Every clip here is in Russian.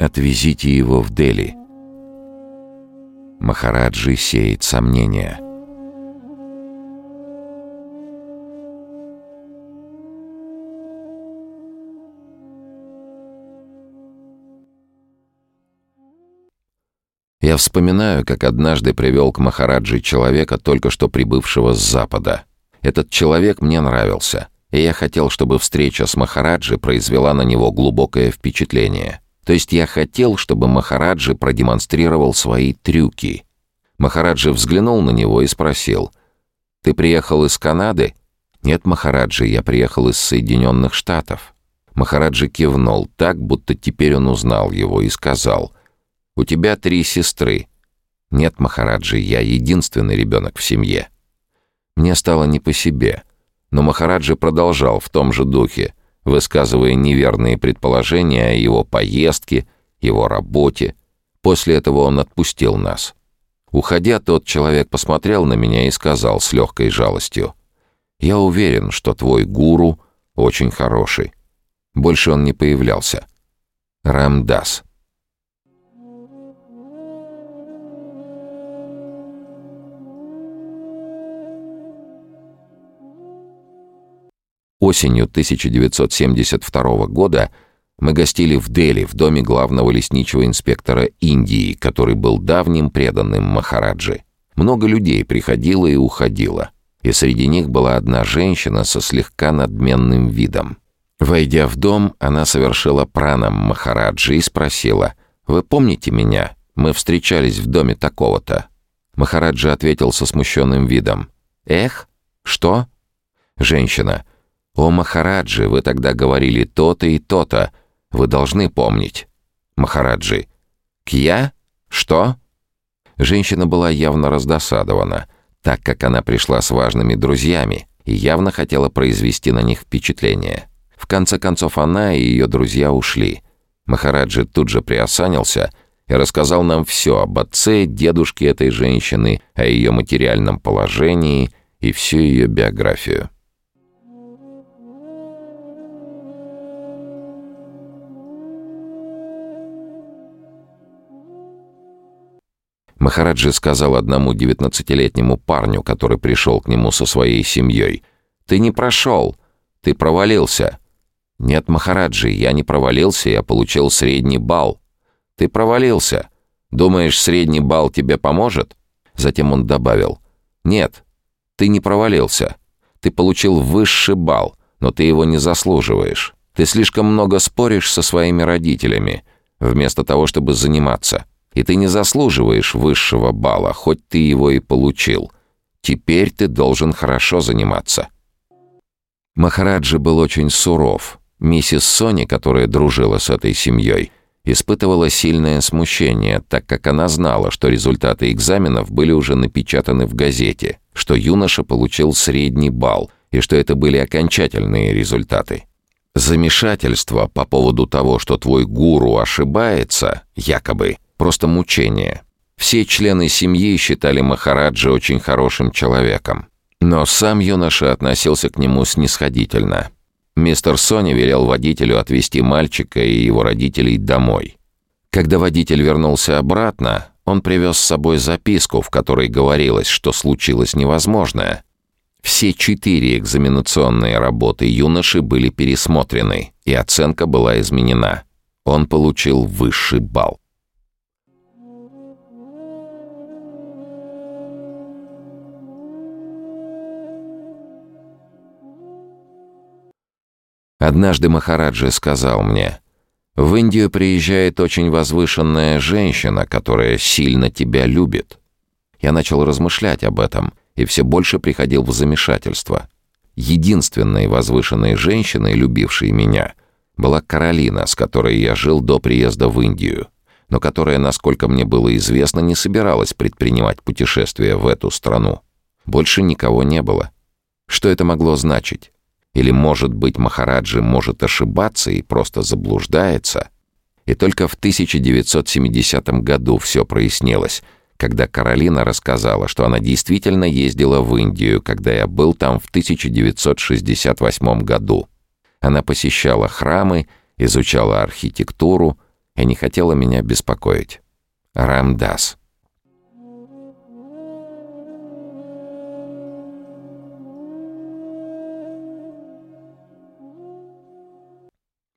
Отвезите его в Дели. Махараджи сеет сомнения. Я вспоминаю, как однажды привел к Махараджи человека, только что прибывшего с Запада. Этот человек мне нравился, и я хотел, чтобы встреча с Махараджи произвела на него глубокое впечатление. То есть я хотел, чтобы Махараджи продемонстрировал свои трюки. Махараджи взглянул на него и спросил, «Ты приехал из Канады?» «Нет, Махараджи, я приехал из Соединенных Штатов». Махараджи кивнул так, будто теперь он узнал его, и сказал, «У тебя три сестры». «Нет, Махараджи, я единственный ребенок в семье». Мне стало не по себе, но Махараджи продолжал в том же духе высказывая неверные предположения о его поездке, его работе. После этого он отпустил нас. Уходя, тот человек посмотрел на меня и сказал с легкой жалостью, «Я уверен, что твой гуру очень хороший». Больше он не появлялся. Рамдас. Осенью 1972 года мы гостили в Дели в доме главного лесничего инспектора Индии, который был давним преданным Махараджи. Много людей приходило и уходило, и среди них была одна женщина со слегка надменным видом. Войдя в дом, она совершила пранам Махараджи и спросила, «Вы помните меня? Мы встречались в доме такого-то». Махараджи ответил со смущенным видом, «Эх, что?» Женщина, «О, Махараджи, вы тогда говорили то-то и то-то. Вы должны помнить». Махараджи. «Кья? Что?» Женщина была явно раздосадована, так как она пришла с важными друзьями и явно хотела произвести на них впечатление. В конце концов, она и ее друзья ушли. Махараджи тут же приосанился и рассказал нам все об отце, дедушке этой женщины, о ее материальном положении и всю ее биографию. Махараджи сказал одному девятнадцатилетнему парню, который пришел к нему со своей семьей, «Ты не прошел, ты провалился». «Нет, Махараджи, я не провалился, я получил средний балл». «Ты провалился. Думаешь, средний балл тебе поможет?» Затем он добавил, «Нет, ты не провалился. Ты получил высший балл, но ты его не заслуживаешь. Ты слишком много споришь со своими родителями, вместо того, чтобы заниматься. И ты не заслуживаешь высшего балла, хоть ты его и получил. Теперь ты должен хорошо заниматься». Махараджи был очень суров. Миссис Сони, которая дружила с этой семьей, испытывала сильное смущение, так как она знала, что результаты экзаменов были уже напечатаны в газете, что юноша получил средний балл и что это были окончательные результаты. Замешательство по поводу того, что твой гуру ошибается, якобы, просто мучение. Все члены семьи считали Махараджа очень хорошим человеком. Но сам юноша относился к нему снисходительно. Мистер Сони велел водителю отвезти мальчика и его родителей домой. Когда водитель вернулся обратно, он привез с собой записку, в которой говорилось, что случилось невозможное. Все четыре экзаменационные работы юноши были пересмотрены, и оценка была изменена. Он получил высший балл. Однажды Махараджи сказал мне, «В Индию приезжает очень возвышенная женщина, которая сильно тебя любит». Я начал размышлять об этом и все больше приходил в замешательство. Единственной возвышенной женщиной, любившей меня, была Каролина, с которой я жил до приезда в Индию, но которая, насколько мне было известно, не собиралась предпринимать путешествие в эту страну. Больше никого не было. Что это могло значить? Или, может быть, Махараджи может ошибаться и просто заблуждается? И только в 1970 году все прояснилось, когда Каролина рассказала, что она действительно ездила в Индию, когда я был там в 1968 году. Она посещала храмы, изучала архитектуру, и не хотела меня беспокоить. Рамдас.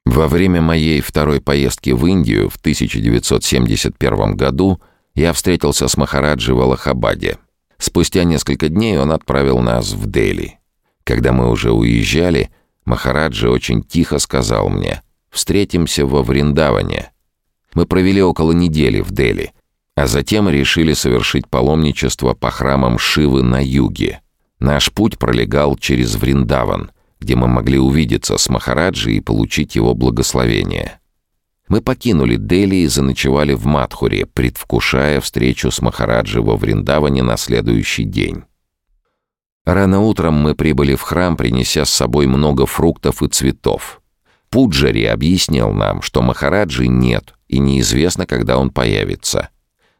Во время моей второй поездки в Индию в 1971 году я встретился с Махараджи в Аллахабаде. Спустя несколько дней он отправил нас в Дели. Когда мы уже уезжали, Махараджи очень тихо сказал мне «Встретимся во Вриндаване». Мы провели около недели в Дели, а затем решили совершить паломничество по храмам Шивы на юге. Наш путь пролегал через Вриндаван — где мы могли увидеться с Махараджи и получить его благословение. Мы покинули Дели и заночевали в Мадхуре, предвкушая встречу с Махараджи во Вриндаване на следующий день. Рано утром мы прибыли в храм, принеся с собой много фруктов и цветов. Пуджари объяснил нам, что Махараджи нет и неизвестно, когда он появится.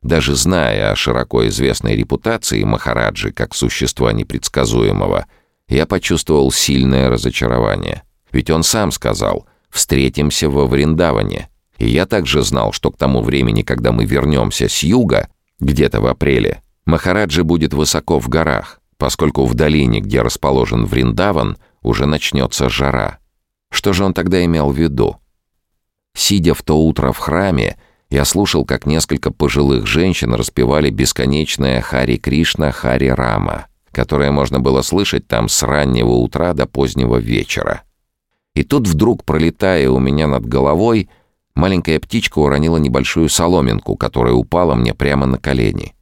Даже зная о широко известной репутации Махараджи как существа непредсказуемого – я почувствовал сильное разочарование. Ведь он сам сказал «встретимся во Вриндаване». И я также знал, что к тому времени, когда мы вернемся с юга, где-то в апреле, Махараджи будет высоко в горах, поскольку в долине, где расположен Вриндаван, уже начнется жара. Что же он тогда имел в виду? Сидя в то утро в храме, я слушал, как несколько пожилых женщин распевали бесконечное «Хари Кришна, Хари Рама», которое можно было слышать там с раннего утра до позднего вечера. И тут вдруг, пролетая у меня над головой, маленькая птичка уронила небольшую соломинку, которая упала мне прямо на колени.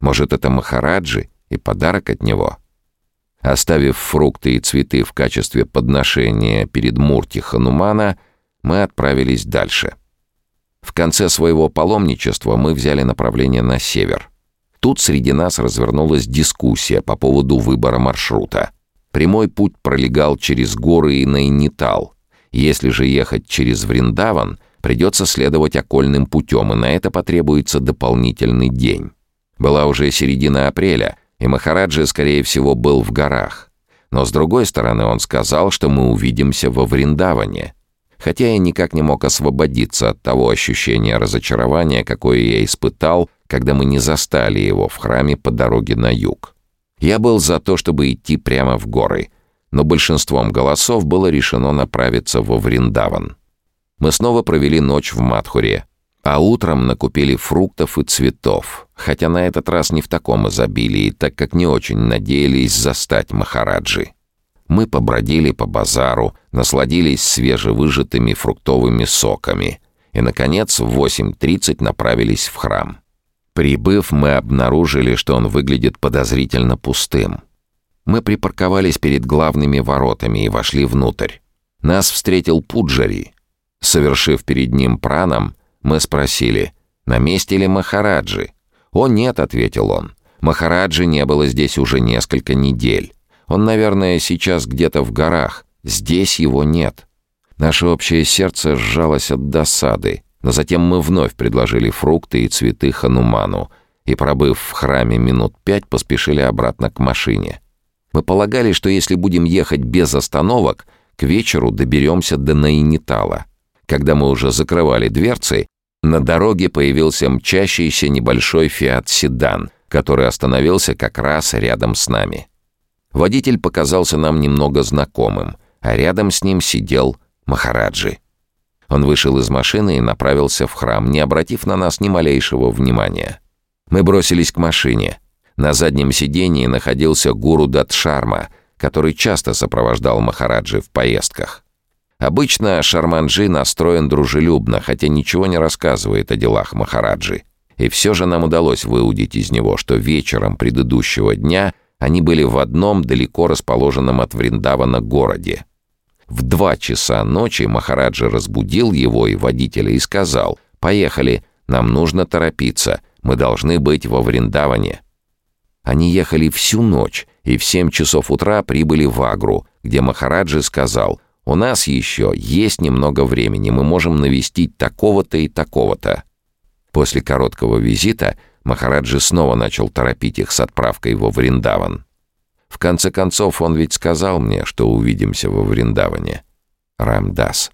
Может, это Махараджи и подарок от него? Оставив фрукты и цветы в качестве подношения перед Мурти Ханумана, мы отправились дальше. В конце своего паломничества мы взяли направление на север — Тут среди нас развернулась дискуссия по поводу выбора маршрута. Прямой путь пролегал через горы и Найнитал. Если же ехать через Вриндаван, придется следовать окольным путем, и на это потребуется дополнительный день. Была уже середина апреля, и Махараджи, скорее всего, был в горах. Но с другой стороны, он сказал, что мы увидимся во Вриндаване. Хотя я никак не мог освободиться от того ощущения разочарования, какое я испытал, когда мы не застали его в храме по дороге на юг. Я был за то, чтобы идти прямо в горы, но большинством голосов было решено направиться во Вриндаван. Мы снова провели ночь в Мадхуре, а утром накупили фруктов и цветов, хотя на этот раз не в таком изобилии, так как не очень надеялись застать Махараджи. Мы побродили по базару, насладились свежевыжатыми фруктовыми соками и, наконец, в 8.30 направились в храм. Прибыв, мы обнаружили, что он выглядит подозрительно пустым. Мы припарковались перед главными воротами и вошли внутрь. Нас встретил Пуджари. Совершив перед ним праном, мы спросили, на месте ли Махараджи. «О, нет», — ответил он. «Махараджи не было здесь уже несколько недель. Он, наверное, сейчас где-то в горах. Здесь его нет». Наше общее сердце сжалось от досады. Но затем мы вновь предложили фрукты и цветы Хануману и, пробыв в храме минут пять, поспешили обратно к машине. Мы полагали, что если будем ехать без остановок, к вечеру доберемся до Наинитала. Когда мы уже закрывали дверцы, на дороге появился мчащийся небольшой «Фиат-седан», который остановился как раз рядом с нами. Водитель показался нам немного знакомым, а рядом с ним сидел Махараджи. Он вышел из машины и направился в храм, не обратив на нас ни малейшего внимания. Мы бросились к машине. На заднем сидении находился гуру Датшарма, который часто сопровождал Махараджи в поездках. Обычно Шарманджи настроен дружелюбно, хотя ничего не рассказывает о делах Махараджи. И все же нам удалось выудить из него, что вечером предыдущего дня они были в одном далеко расположенном от Вриндавана городе. В два часа ночи Махараджа разбудил его и водителя и сказал «Поехали, нам нужно торопиться, мы должны быть во Вриндаване». Они ехали всю ночь и в семь часов утра прибыли в Агру, где Махараджи сказал «У нас еще есть немного времени, мы можем навестить такого-то и такого-то». После короткого визита Махараджи снова начал торопить их с отправкой во Вриндаван. В конце концов, он ведь сказал мне, что увидимся во Вриндаване. Рамдас.